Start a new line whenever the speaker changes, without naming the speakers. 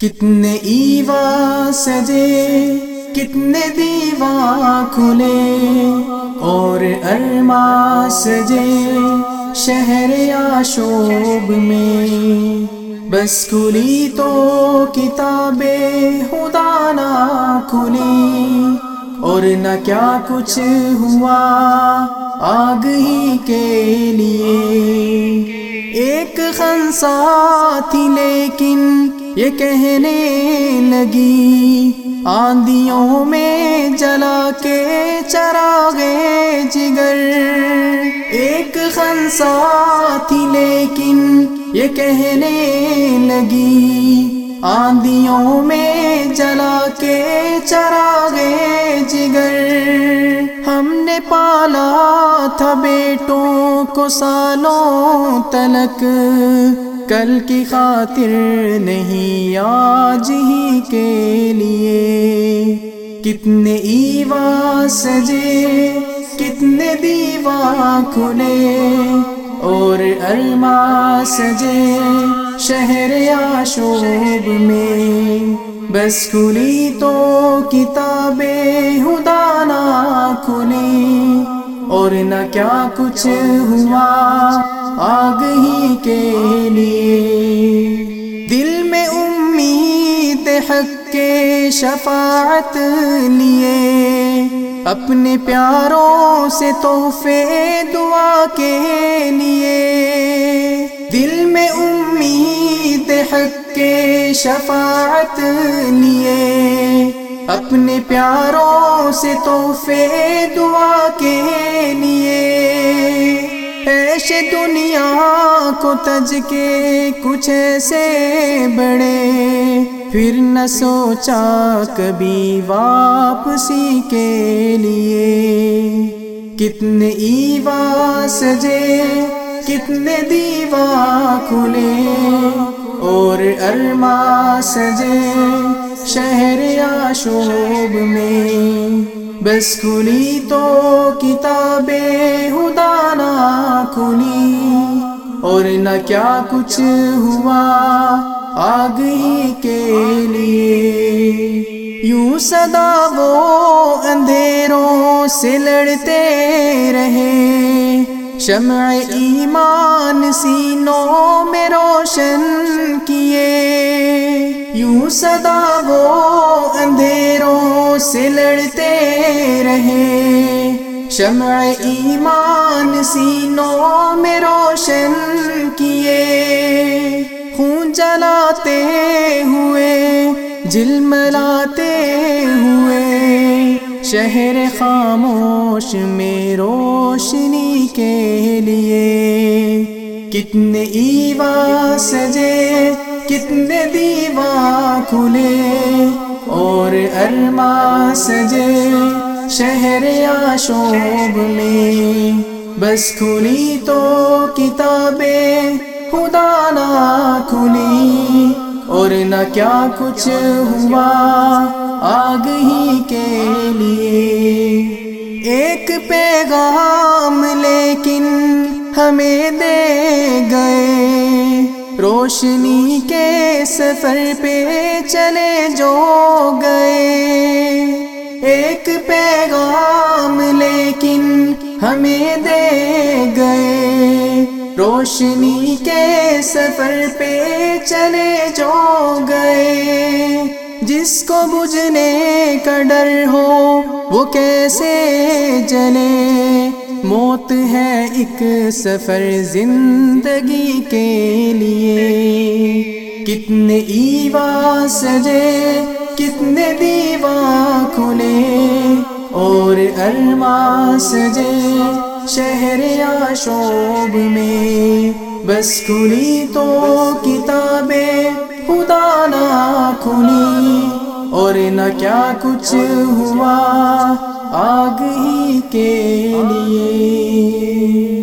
کتنے ایوا سجے، کتنے دیوا کھلے، اور ارما سجے شہر آشوب میں۔ بس کھلی تو کتابیں خدا نہ کھلی اور نہ کیا کچھ ہوا آگ ہی کے لیے۔ ایک خنسا تھی لیکن یہ کہنے لگی، آندھیوں میں جلا کے چراغے جگر۔ ایک خنسا تھی لیکن یہ کہنے لگی، آندھیوں میں جلا کے چراغے جگر۔ ہم نے پالا تھا بیٹوں کو سالوں تلک۔ کل کی خاطر نہیں، آج ہی کے لیے۔ کتنے ایوا سجے، کتنے دیوا کھلے۔ اور ارما سجے شہر آشوب میں۔ بس کھلی تو کتابیں ہدانا کھلی اور نہ کیا کچھ ہوا آگ ہی کے لیے۔ دل میں امید حق کے شفاعت لیے۔ اپنے پیاروں سے تحفے دعا کے لیے۔ دل میں امید حق کے شفاعت لیے۔ اپنے پیاروں سے تحفے دعا کے لیے۔ ایش دنیا کو تج کے کچھ ایسے بڑے۔ پھر نہ سوچا کبھی واپسی کے لیے۔ کتنے ایوا سجے، کتنے دیوا کھلے۔ اور ارما سجے شہر آشوب میں۔ بس کھلی تو کتابیں ہدانا کھلی اور نہ کیا کچھ ہوا آگ ہی کے لیے۔ یوں صدا وہ اندھیروں سے لڑتے رہے۔ شمع ایمان سینوں میں روشن کیے۔ یوں صدا وہ اندھیروں سے لڑتے رہے۔ شمع ایمان سینوں میں روشن کیے۔ خون جلاتے ہوئے جلملاتے ہوئے شہر خاموش میں روشنی کے لیے کتنے ایوا سجے، کتنے دیوا کھلے اور ارما سجے شہر آشوب میں۔ بس کھلی تو کتابیں خدا نہ کھلی اور نہ کیا کچھ ہوا۔ آگ ہی کے لیے۔ ایک پیغام لیکن ہمیں دے گئے۔ روشنی کے سفر پہ چلے جو گئے۔ ایک پیغام لیکن ہمیں دے گئے۔ روشنی کے سفر پہ چلے جو گئے۔ جس کو بجھنے کا ڈر ہو، وہ کیسے جلے؟ موت ہے ایک سفر زندگی کے لیے۔ کتنے ایوا سجے، کتنے دیوا کھلے۔ اور ارما سجے شہر آشوب میں۔ بس کھلی تو کتابیں خدا نہ کھلی۔ اور نہ کیا کچھ ہوا آگ ہی کے لیے۔